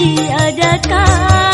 diadakan